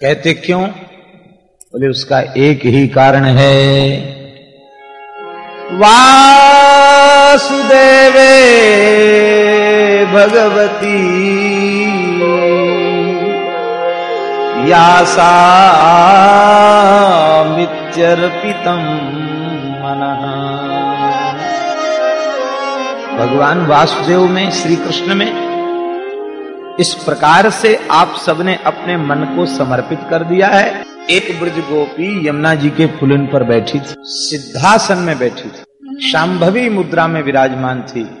कहते क्यों? बोले, उसका एक ही कारण है। वासुदेवे भगवती यासामित्यर्पितम मन। भगवान वासुदेव में श्री कृष्ण में इस प्रकार से आप सबने अपने मन को समर्पित कर दिया है। एक ब्रज गोपी यमुना जी के फुलन पर बैठी थी। सिद्धासन में बैठी थी। शांभवी मुद्रा में विराजमान थी।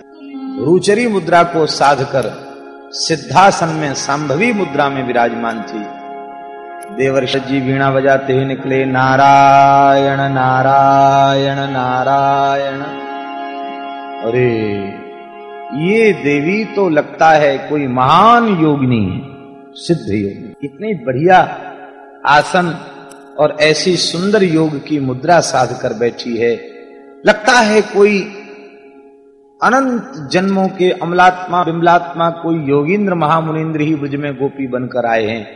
रुचरी मुद्रा को साध कर सिद्धासन में संभवी मुद्रा में विराजमान थी। देवर्ष जी वीणा बजाते हुए निकले, नारायण नारायण नारायण। अरे ये देवी तो लगता है कोई महान योगिनी है, सिद्ध योगिनी इतनी बढ़िया आसन और ऐसी सुंदर योग की मुद्रा साध कर बैठी है। लगता है कोई अनंत जन्मों के अमलात्मा, बिमलात्मा कोई योगिंद्र, महामुनिंद्र ही ब्रज में गोपी बनकर आए हैं।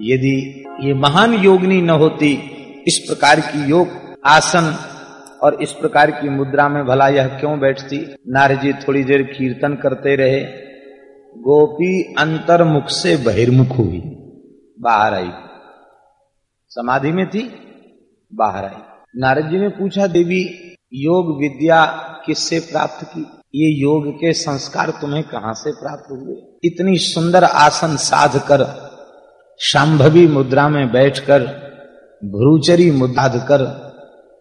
यदि ये महान योगिनी न होती, इस प्रकार की योग आसन और इस प्रकार की मुद्रा में भला यह क्यों बैठती? नारद जी थोड़ी देर कीर्तन करते रहे। गोपी अंतर्मुख से बहिर्मुख हुई। बाहर आई। समाधि में थी? बाहर आई। नारद जी ने पूछा, देवी, योग विद्या किससे प्राप्त की? ये योग के संस्कार तुम्हें कहाँ से प्राप्त हुए? इतनी सुंदर आसन साध कर, शांभवी मुद्रा में बैठकर, भ्रूचरी मुद्रा कर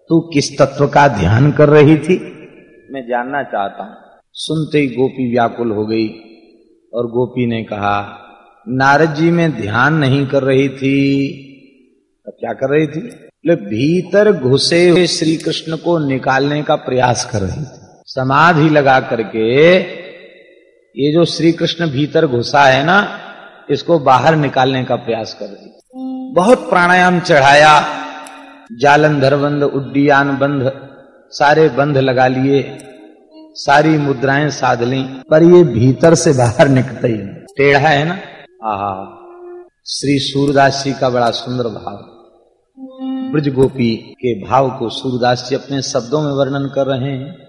तू किस तत्व का ध्यान कर रही थी? मैं जानना चाहता हूँ। सुनते ही गोपी व्याकुल हो गई और गोपी ने कहा नारद जी में ध्यान नहीं कर रही थी। तो क्या कर रही थी? बोले भीतर घुसे हुए श्री कृष्ण को निकालने का प्रयास कर रही थी। समाधि लगा करके ये जो श्री कृष्ण भीतर घुसा है ना इसको बाहर निकालने का प्रयास कर रही थी। बहुत प्राणायाम चढ़ाया। जालंधर बंध उड्डीयान बंध, सारे बंध लगा लिए, सारी मुद्राएँ साध ली, पर ये भीतर से बाहर निकलते ही टेढ़ा है ना? आहा, श्री सूरदास जी का बड़ा सुंदर भाव। ब्रज गोपी के भाव को सूरदास जी अपने शब्दों में वर्णन कर रहे हैं।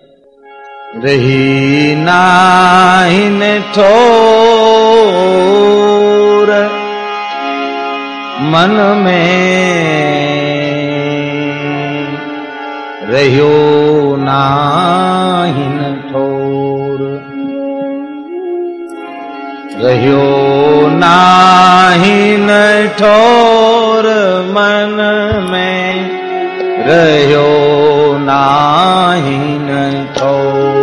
रही नाइन ठोर, मन में रहो नाहिन ठोर रहो नाहिन ठोर मन में रहो नाहिन ठोर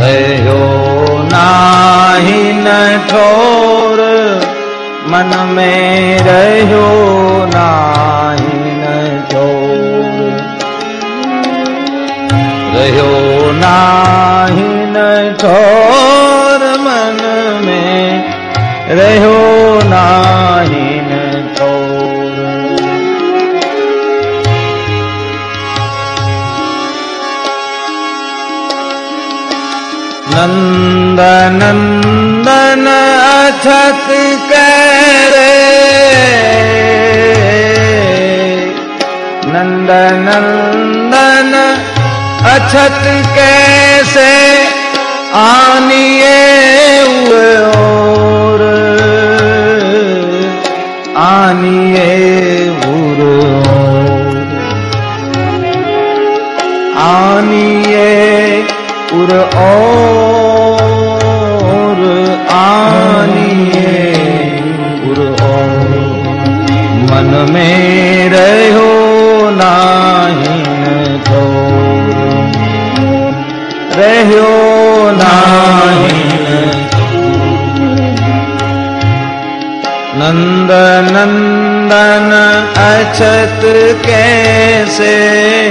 रहो नाहिन ठोर मन में रहो रहो नाहिन ठोर नंद नंदन अथक करे। नंद नंदन अछत कैसे आनिए और आनिए उर आनिए उर और आनिए और। मन में रहो नाहिन तो। रहो नाहिन नंद नंदन अचत कैसे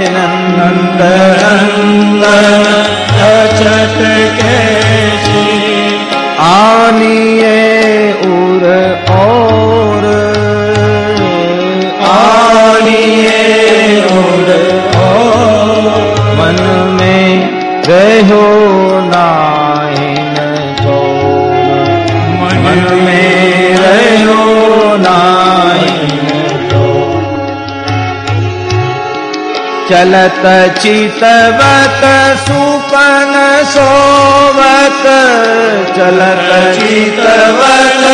नंद नंदन अचत कैसे? आनिए उर चलत चितवत सुपन सोवत। चलत चितवत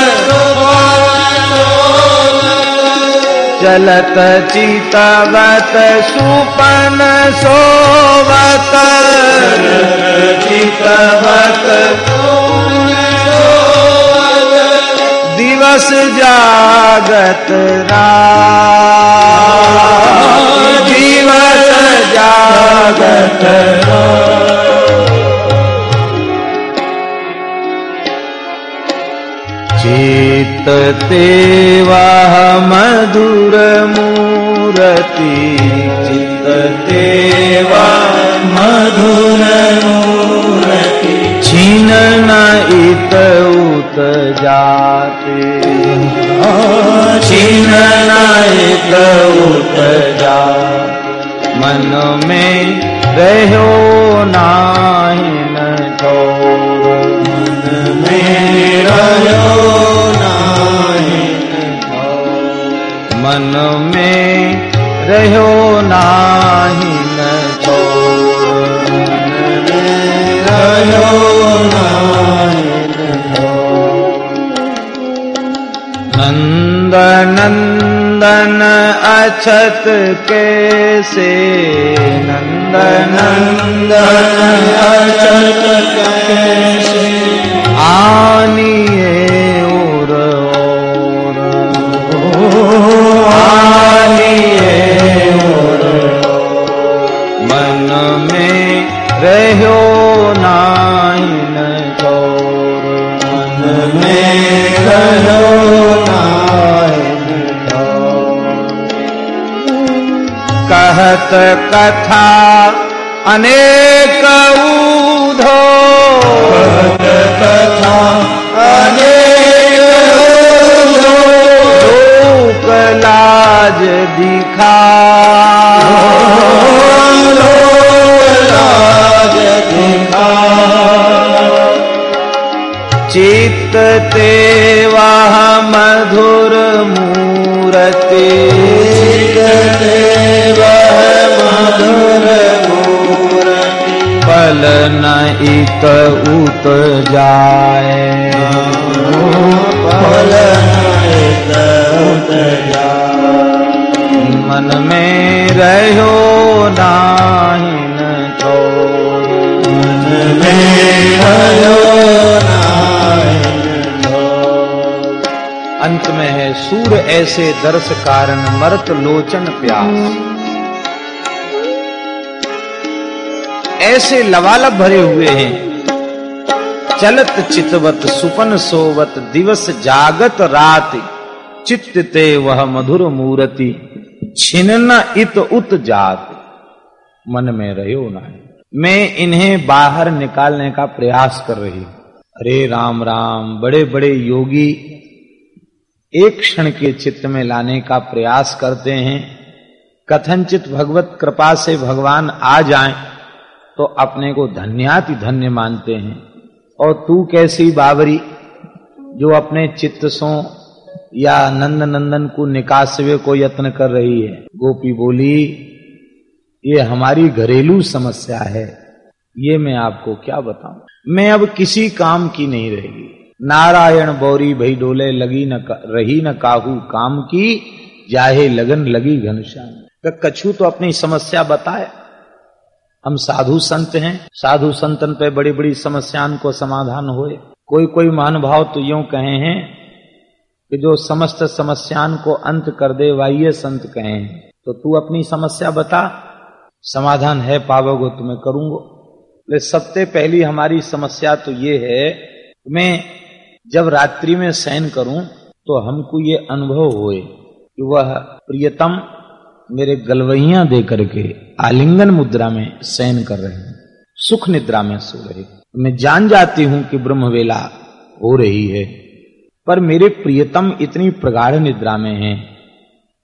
चलत चितवत सुपन सोवत। चितवत दिवस जागत रात। जागत चित तेवाह मधुर मूरति। चित तेवा मधुर मूर्ति। छीन न इत उत जाते। छीन न इत उत जाते। मन में रहो नाहिन छोड़ मेरा मन में रहो नाहिन छोड़ नंद नंदन अछत कैसे नंद नंदन अछत कैसे कहत कथा अनेक ऊधो। कथा अनेक ऊधो लोक लाज दिखा। ते वह मधुर मूरति। पल न इत उत जाए मन में रहो नाहिन छोड़ अंत में है सूर ऐसे दर्श कारण मरत लोचन प्यास। ऐसे लवालब भरे हुए हैं। चलत चितवत, सुपन सोवत, दिवस जागत रात। चित्त ते वह मधुर मूर्ति, छिन्न इत उत जात। मन में रहो ना मैं इन्हें बाहर निकालने का प्रयास कर रही हूँ। अरे राम राम बड़े बड़े योगी एक क्षण के चित्त में लाने का प्रयास करते हैं। कथनचित भगवत कृपा से भगवान आ जाए तो अपने को धन्याति धन्य मानते हैं। और तू कैसी बाबरी, जो अपने चित्त सो या नंद नंदन को निकासवे को यत्न कर रही है? गोपी बोली ये हमारी घरेलू समस्या है। ये मैं आपको क्या बताऊँ? मैं अब किसी काम की नहीं रहेगी नारायण बौरी भई डोले लगी न रही न काहू काम की, जाहे लगन लगी घनश्याम। कछु तो अपनी समस्या बताए। हम साधु संत हैं। साधु संतन पे बड़ी बड़ी समस्याओं को समाधान होए। कोई कोई महानुभाव तो यूँ कहे हैं कि जो समस्त समस्याओं को अंत कर दे वाइये संत कहे हैं। तो तू अपनी समस्या बता। समाधान है, पावोगे तो मैं करूँगा। ले, सबसे पहली हमारी समस्या तो ये है, मैं जब रात्रि में शयन करूँ तो हमको ये अनुभव होए कि वह प्रियतम मेरे गलवैया दे करके आलिंगन मुद्रा में शयन कर रहे हैं, सुख निद्रा में सो रहे मैं जान जाती हूँ कि ब्रह्म वेला हो रही है, पर मेरे प्रियतम इतनी प्रगाढ़ निद्रा में हैं,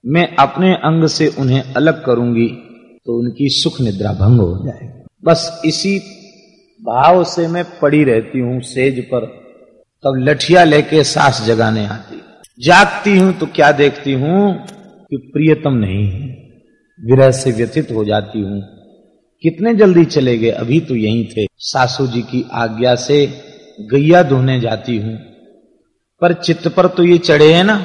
मैं अपने अंग से उन्हें अलग करूँगी तो उनकी सुख निद्रा भंग हो जाएगी। बस इसी भाव से मैं पड़ी रहती हूँ सेज पर। तब लठिया लेके सांस जगाने आती। जागती हूँ तो क्या देखती हूँ कि प्रियतम नहीं है। विरह से व्यथित हो जाती हूँ। कितने जल्दी चले गए, अभी तो यहीं थे। सासू जी की आज्ञा से गैया धोने जाती हूँ। पर चित्त पर तो ये चढ़े हैं ना।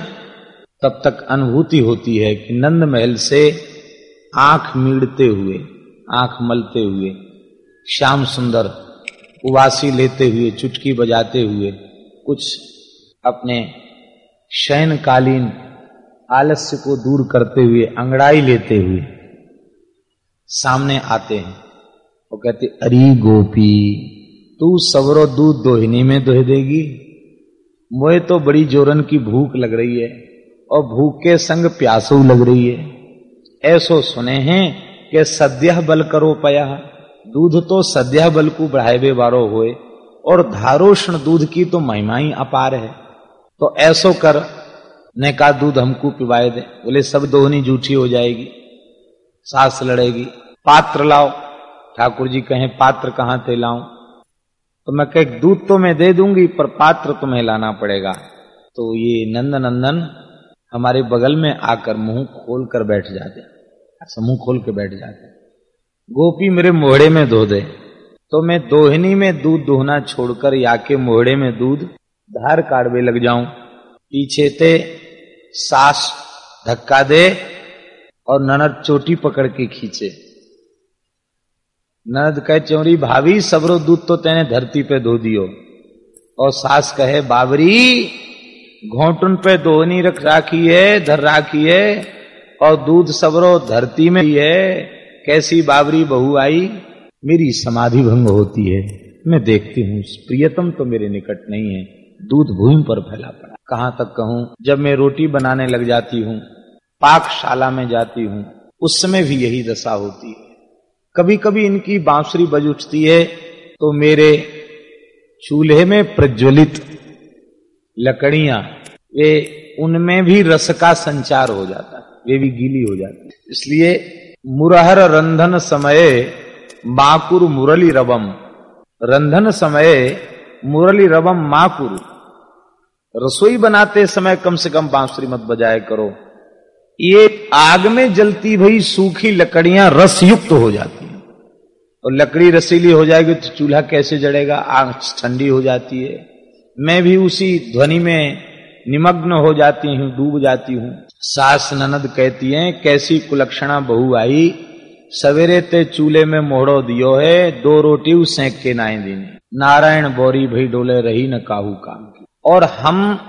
तब तक अनुभूति होती है कि नंद महल से आँख मीड़ते हुए, आँख मलते हुए, श्याम सुंदर उवासी लेते हुए, चुटकी बजाते हुए, कुछ अपने शयनकालीन आलस्य को दूर करते हुए, अंगड़ाई लेते हुए सामने आते हैं। वो कहते, अरे गोपी, तू सवरो दूध दोहिनी में दोह देगी। मोए तो बड़ी जोरन की भूख लग रही है और भूख के संग प्यासू लग रही है। ऐसो सुने हैं कि सद्य बल करो पया। दूध तो सद्य बल को बढ़ाए बारो होए, और धारोष्ण दूध की तो महिमा ही अपार है। तो ऐसो कर, ने कहा, दूध हमको पिवाए दे। बोले, सब दोहनी जूठी हो जाएगी, सास लड़ेगी। पात्र लाओ। ठाकुर जी कहें, पात्र कहाँ थे लाऊं? तो मैं कह, दूध तो मैं दे दूँगी, पर पात्र तुम्हें लाना पड़ेगा। तो ये नंद नंदन हमारे बगल में आकर मुँह खोल कर बैठ जाते ऐसा मुँह खोल के बैठ जाते गोपी मेरे मोहड़े में धो दे। तो मैं दोहनी में दूध दोहना छोड़कर या के मोहड़े में दूध धार काड़वे लग जाऊँ। पीछे थे सास धक्का दे और ननद चोटी पकड़ के खींचे। ननद कहे, चौरी भाभी, सबरो दूध तो तेने धरती पे धो दियो। और सास कहे, बाबरी घोटुन पे दोहनी रख राखी है, धर राखी है, और दूध सबरो धरती में है कैसी बाबरी बहू आई? मेरी समाधि भंग होती है। मैं देखती हूँ, प्रियतम तो मेरे निकट नहीं है। दूध भूमि पर फैला पड़ा। कहाँ तक कहूँ, जब मैं रोटी बनाने लग जाती हूँ, पाकशाला में जाती हूँ उस समय भी यही दशा होती है। कभी कभी इनकी बांसुरी बज उठती है तो मेरे चूल्हे में प्रज्वलित लकड़ियाँ वे उनमें भी रस का संचार हो जाता है, वे भी गीली हो जाती इसलिए मुरहर रंधन समय माकुर मुरली रवम। रंधन समय मुरली रवम माकुर। रसोई बनाते समय कम से कम बांसुरी मत बजाया करो। ये आग में जलती भई सूखी लकड़ियाँ रस युक्त हो जाती हैं। और लकड़ी रसीली हो जाएगी तो चूल्हा कैसे जड़ेगा? आग ठंडी हो जाती है। मैं भी उसी ध्वनि में निमग्न हो जाती हूँ, डूब जाती हूँ। सास ननद कहती हैं, कैसी कुलक्षणा बहू आई? सवेरे ते चूल्हे में मोहड़ो दियो है, दो रोटी सेंक के नाए दीने। नारायण बोरी भई डोले रही न काहू काम की। और हम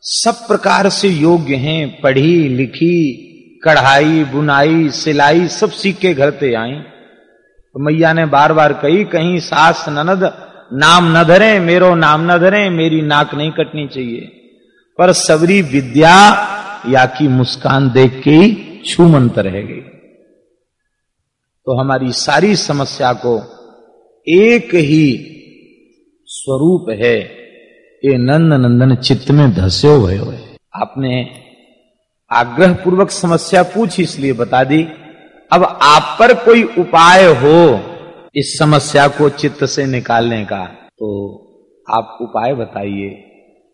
सब प्रकार से योग्य हैं, पढ़ी, लिखी, कढ़ाई, बुनाई, सिलाई, सब सीख के घर ते आई। तो मैया ने बार बार कही, कहीं सास ननद नाम न धरे, मेरो नाम न धरे, मेरी नाक नहीं कटनी चाहिए। पर सबरी विद्या या की मुस्कान देख के ही छूमंत रह गई। तो हमारी सारी समस्या को एक ही स्वरूप है, ये नंद नंदन चित्त में धसे भयो है आपने आग्रह पूर्वक समस्या पूछी, इसलिए बता दी। अब आप पर कोई उपाय हो इस समस्या को चित्त से निकालने का तो आप उपाय बताइए।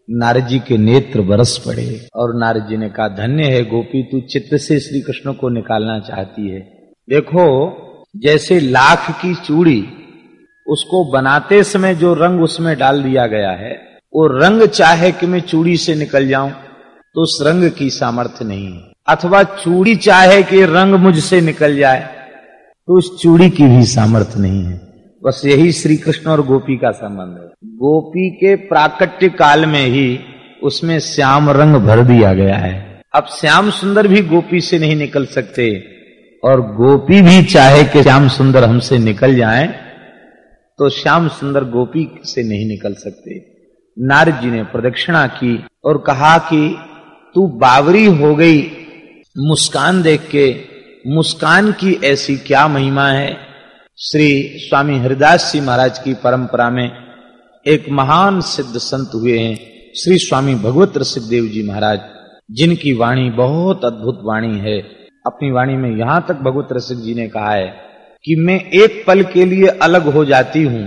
नारजी के नेत्र बरस पड़े और नारद जी ने कहा, धन्य है गोपी, तू चित्त से श्री कृष्ण को निकालना चाहती है। देखो, जैसे लाख की चूड़ी, उसको बनाते समय जो रंग उसमें डाल दिया गया है, वो रंग चाहे कि मैं चूड़ी से निकल जाऊँ तो उस रंग की सामर्थ्य नहीं है। अथवा चूड़ी चाहे कि रंग मुझसे निकल जाए तो उस चूड़ी की भी सामर्थ्य नहीं है। बस यही श्री कृष्ण और गोपी का संबंध है। गोपी के प्राकट्य काल में ही उसमें श्याम रंग भर दिया गया है। अब श्याम सुंदर भी गोपी से नहीं निकल सकते और गोपी भी चाहे कि श्याम सुंदर हमसे निकल जाए तो श्याम सुंदर गोपी से नहीं निकल सकते। नारद जी ने प्रदक्षिणा की और कहा कि, तू बावरी हो गई, मुस्कान देख के मुस्कान की ऐसी क्या महिमा है? श्री स्वामी हरिदास जी महाराज की परंपरा में एक महान सिद्ध संत हुए हैं श्री स्वामी भगवत रसिकदेव जी महाराज, जिनकी वाणी बहुत अद्भुत वाणी है। अपनी वाणी में यहाँ तक भगवत रसिक जी ने कहा है कि मैं एक पल के लिए अलग हो जाती हूँ,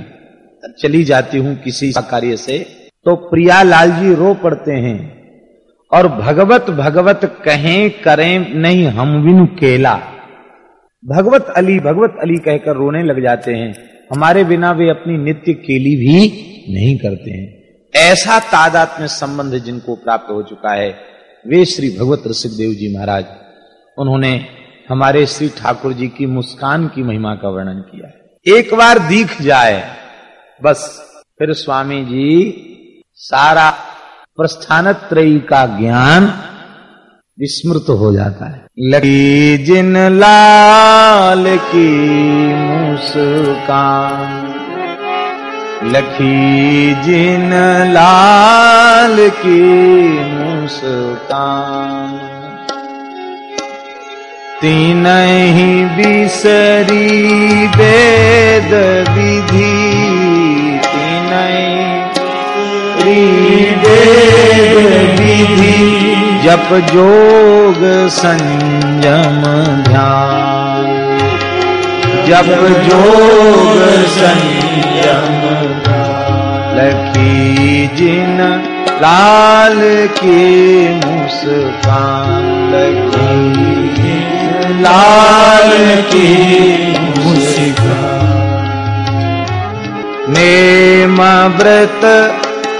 चली जाती हूँ किसी कार्य से तो प्रियालाल जी रो पड़ते हैं। और भगवत भगवत कहें, करें, नहीं, हम बिनु केला। भगवत अली भगवत अली कहकर रोने लग जाते हैं। हमारे बिना वे अपनी नित्य केली भी नहीं करते हैं। ऐसा तादात में संबंध जिनको प्राप्त हो चुका है, वे श्री भगवत रसिक देव जी महाराज। उन्होंने हमारे श्री ठाकुर जी की मुस्कान की महिमा का वर्णन किया है। एक बार दिख जाए, बस। फिर स्वामी जी, सारा प्रस्थानत्रयी का ज्ञान विस्मृत हो जाता है। लकी जिन लाल की मुस्कान लखी जिन लाल की मुस्कान, तीन ही बिसरी वेद विधि, तीन विधि जप जोग संयम ध्यान। जप जोग संयम लखी जिन लाल की मुस्कान। लखी लाल की मुस्कान। नेम व्रत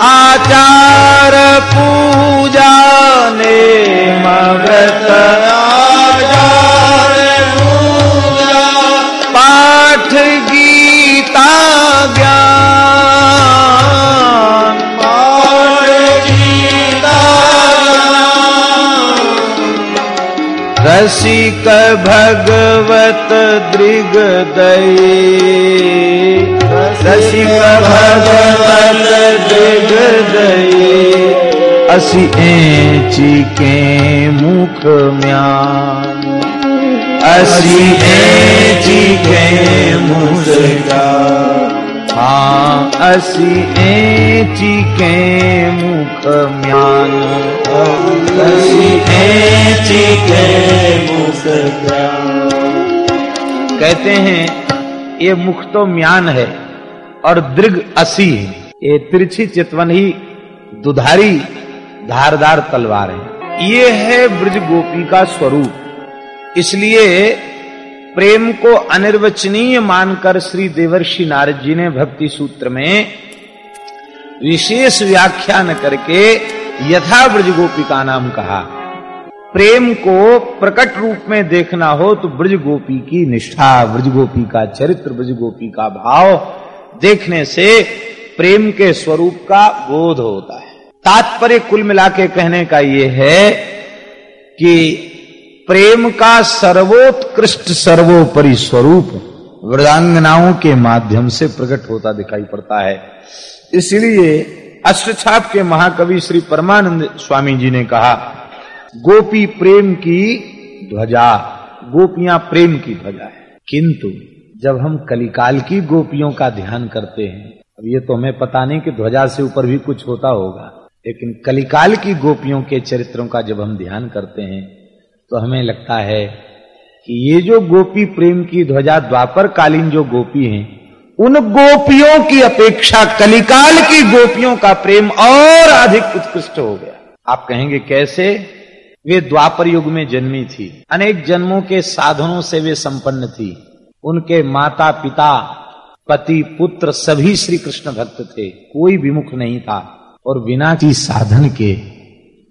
आचार पूजा आचार पूजा। पाठ गीता ज्ञान। पाठ गीता रसिक भगवत दृग रसिक भगवत दृग असी एची के मुख म्यान। असी एची के मुख हाँ असी एची के मुख म्यान। असी एची के मुख कहते हैं, ये मुख तो म्यान है। और दृग असी है। ये तिरछी चितवन ही दुधारी धारदार तलवार है। ये है ब्रज गोपी का स्वरूप। इसलिए प्रेम को अनिर्वचनीय मानकर श्री देवर्षि नारद जी ने भक्ति सूत्र में विशेष व्याख्यान करके यथा ब्रज गोपी का नाम कहा। प्रेम को प्रकट रूप में देखना हो तो ब्रज गोपी की निष्ठा, ब्रज गोपी का चरित्र, ब्रज गोपी का भाव देखने से प्रेम के स्वरूप का बोध होता है। तात्पर्य कुल मिला के कहने का यह है कि प्रेम का सर्वोत्कृष्ट सर्वोपरि स्वरूप वृदांगनाओं के माध्यम से प्रकट होता दिखाई पड़ता है। इसलिए अष्टछाप के महाकवि श्री परमानंद स्वामी जी ने कहा, गोपी प्रेम की ध्वजा, गोपियाँ प्रेम की ध्वजा है। किंतु जब हम कलिकाल की गोपियों का ध्यान करते हैं, अब ये तो हमें पता नहीं कि ध्वजा से ऊपर भी कुछ होता होगा, लेकिन कलिकाल की गोपियों के चरित्रों का जब हम ध्यान करते हैं तो हमें लगता है कि ये जो गोपी प्रेम की ध्वजा द्वापर कालीन जो गोपी हैं, उन गोपियों की अपेक्षा कलिकाल की गोपियों का प्रेम और अधिक उत्कृष्ट हो गया। आप कहेंगे, कैसे? वे द्वापर युग में जन्मी थी। अनेक जन्मों के साधनों से वे संपन्न थी। उनके माता पिता पति पुत्र सभी श्री कृष्ण भक्त थे। कोई विमुख नहीं था। और बिना की साधन के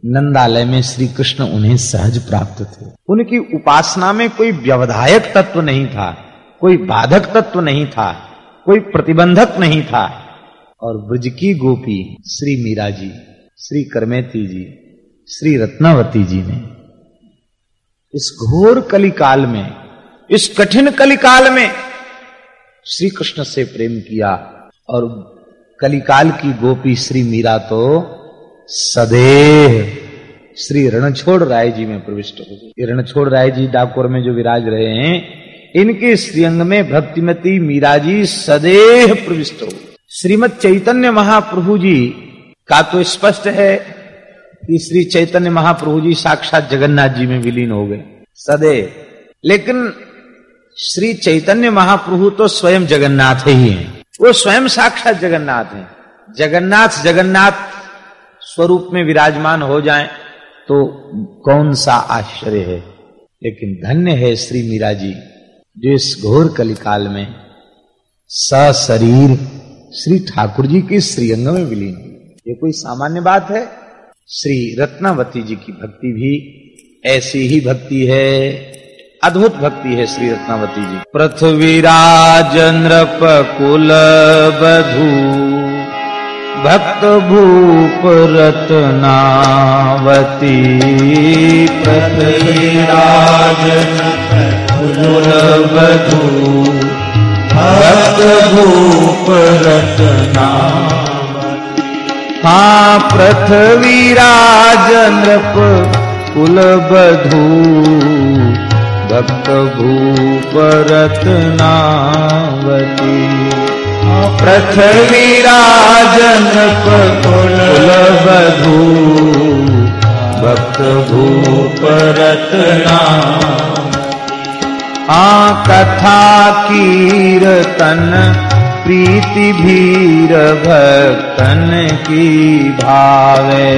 नंदालय में श्री कृष्ण उन्हें सहज प्राप्त थे। उनकी उपासना में कोई व्यवधायक तत्व नहीं था। कोई बाधक तत्व नहीं था। कोई प्रतिबंधक नहीं था। और ब्रज की गोपी श्री मीरा जी, श्री करमेती जी, श्री रत्नावती जी ने इस घोर कलिकाल में इस कठिन कलिकाल में श्री कृष्ण से प्रेम किया और कलिकाल की गोपी श्री मीरा तो सदैव श्री रणछोड़ राय जी में प्रविष्ट हो गई। रणछोड़ राय जी डाकोर में जो विराज रहे हैं, इनके श्रीअंग में भक्तिमती मीरा जी सदैव प्रविष्ट हो श्रीमद चैतन्य महाप्रभु जी का तो स्पष्ट है कि श्री चैतन्य महाप्रभु जी साक्षात जगन्नाथ जी में विलीन हो गए, सदैव। लेकिन श्री चैतन्य महाप्रभु तो स्वयं जगन्नाथ ही हैं। वो स्वयं साक्षात जगन्नाथ हैं। जगन्नाथ जगन्नाथ स्वरूप में विराजमान हो जाएँ तो कौन सा आश्चर्य है? लेकिन धन्य है श्री मीरा जी, जो इस घोर कलिकाल में सशरीर श्री ठाकुर जी के श्रीअंग में विलीन ये कोई सामान्य बात है? श्री रत्नावती जी की भक्ति भी ऐसी ही भक्ति है। अद्भुत भक्ति है श्री रत्नावती जी। पृथ्वीराज नृप कुल बधू भक्त भूप रत्नावती पृथ्वीराज कुल बधू भक्त भूप रत्ना हाँ पृथ्वीराज नृप कुल बधू भक्त भूप रत्नावती पृथ्वीराज नृप कुल बधू भक्त भूपरत्ना आ कथा कीर्तन प्रीति भीर भक्तन की भावे।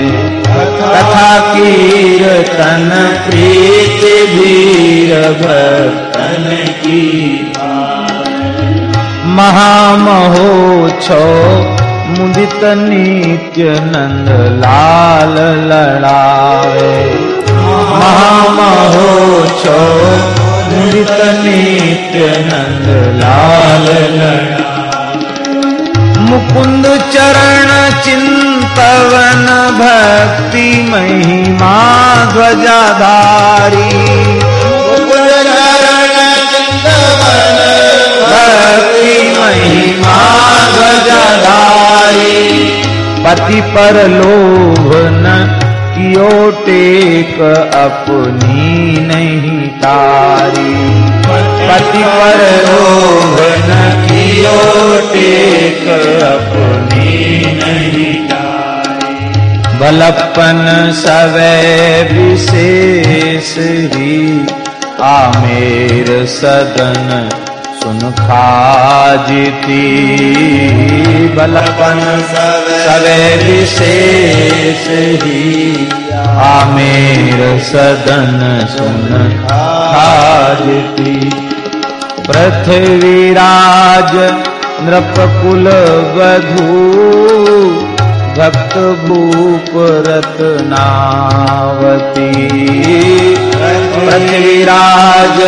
कथा कीर्तन प्रीति भीर भक्तन की महामहोत्सव मुदित नित्य नंद लाल लड़ावे। महामहोत्सव मुदित नित्य नंद लाल मुकुंद चरण चिंतवन भक्ति महिमा ध्वजाधारी। भक्ति महिमा ध्वजाधारी। पति पर लोभ न कियो टेक अपनी नहीं तारी। पति पर लोभ न कियो टेक अपनी नहीं बलपन सवै विशेष ही आमेर सदन खाजती बलपन सवै विशेष ही आमेर सदन सुन खाजती पृथ्वीराज नृपकुल वधू भक्त भूप रत्नावती। पृथ्वीराज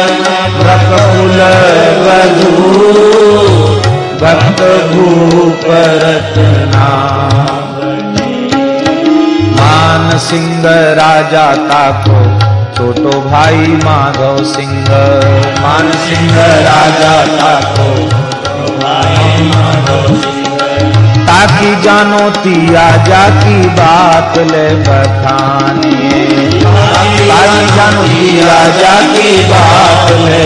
भक्त भूप रत्ना मान सिंह राजा ताको। छोटो भाई माधव सिंह। मान सिंह राजा ताको। ताकि जानो तिया जाकी बात ले बखानिए ताकि जानो तिया जाकी बात ले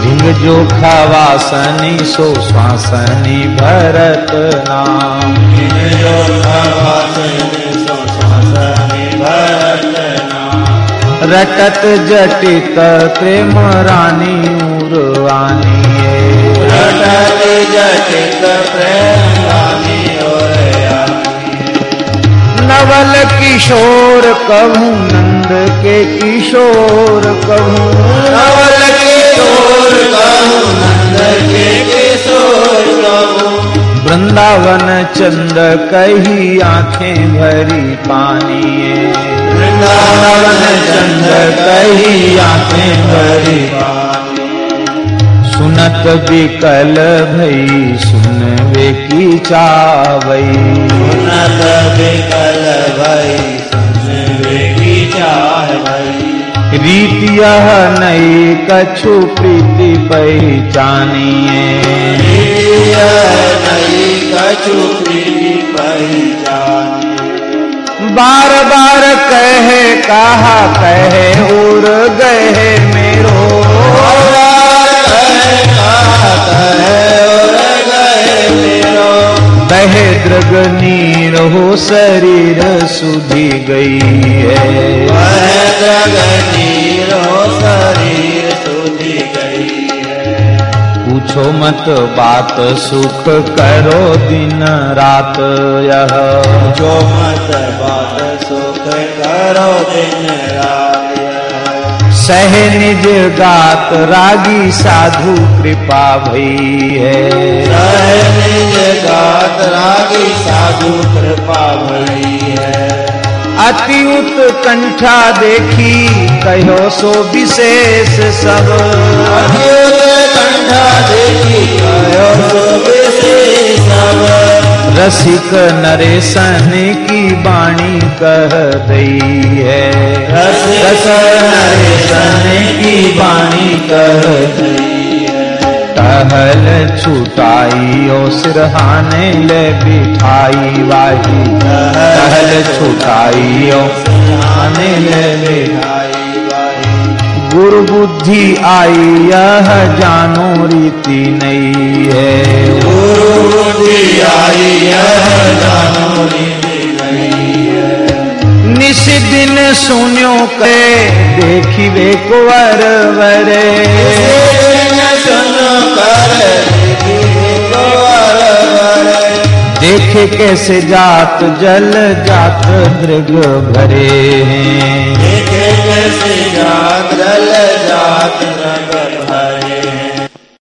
ढिंग जो खवासनी सो श्वासनी भरत नाम। जो खवासनी सो श्वासनी भरत नाम। रटत जटित प्रेम रानी उर्वानी जटित प्रेम नवल किशोर कहूँ नंद के किशोर कहूँ। नवल किशोर कहूँ नंद के किशोर कहूँ। वृंदावन चंद कही आँखें भरी पानी वृंदावन चंद कही आँखें भरी सुनत बिकल भई सुनवे की चावई। सुनत बिकल भई सुनवे की चावई। रीति यह नई कछु प्रीति पहचानिए नई कछु प्रीति पहचानी बार बार कहे कहा कहे उड़ गए मेरो। बहे द्रग नीर हो शरीर सुधी गई है। शरीर सुधी गई है पूछो मत बात सुख करो दिन रात, यह। जो मत बात सुख करो दिन रात। सह निज गात रागी साधु कृपा भई है। निज गात रागी साधु कृपा भई है। अति उत्कंठा देखी कहो सो विशेष सब। कंठा देखी कहो सो विशेष सब। रसिक नरेशन की बाणी कह दई है। रसिक नरेशन की बाणी कह दई टहल छुटाई ओ सिरहाने ले बिठाई वाही। टहल छुटाई ओ सिरहाने ले बिठाई गुरु बुद्धि आई यह जानो रीति नहीं है। गुरु बुद्धि आई यह जानो रीति नहीं किस दिन सुनो के देखी वे कुंवर वरे देखे कैसे जात जल जात दृग भरे हैं। देखे कैसे जात जल जात दृग भरे